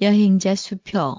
여행자 수표.